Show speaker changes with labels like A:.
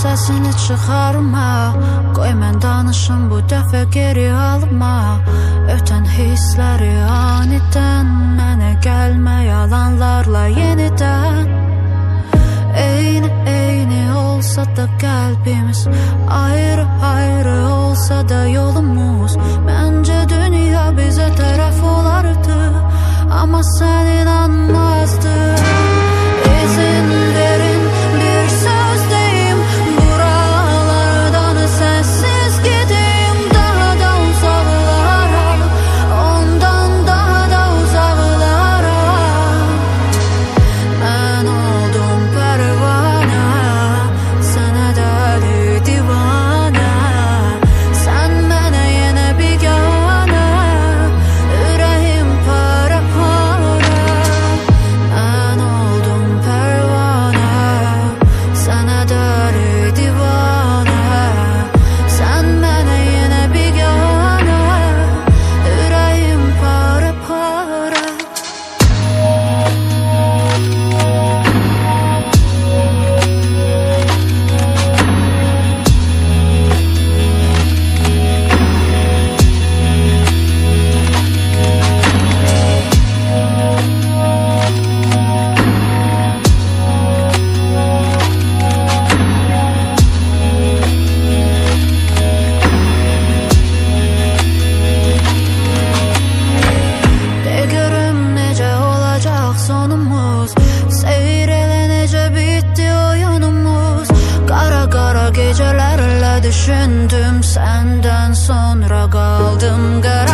A: səsini çıxarma. Qoy mən danışım bu dəfə geri alma. Ötən hissləri anidən Mənə gəlmə yalanlarla yenidən. Eyni eyni olsa da qəlbimiz Ayrı ayrı olsa da yolumuz düşündüm. Senden sonra kaldım. Gara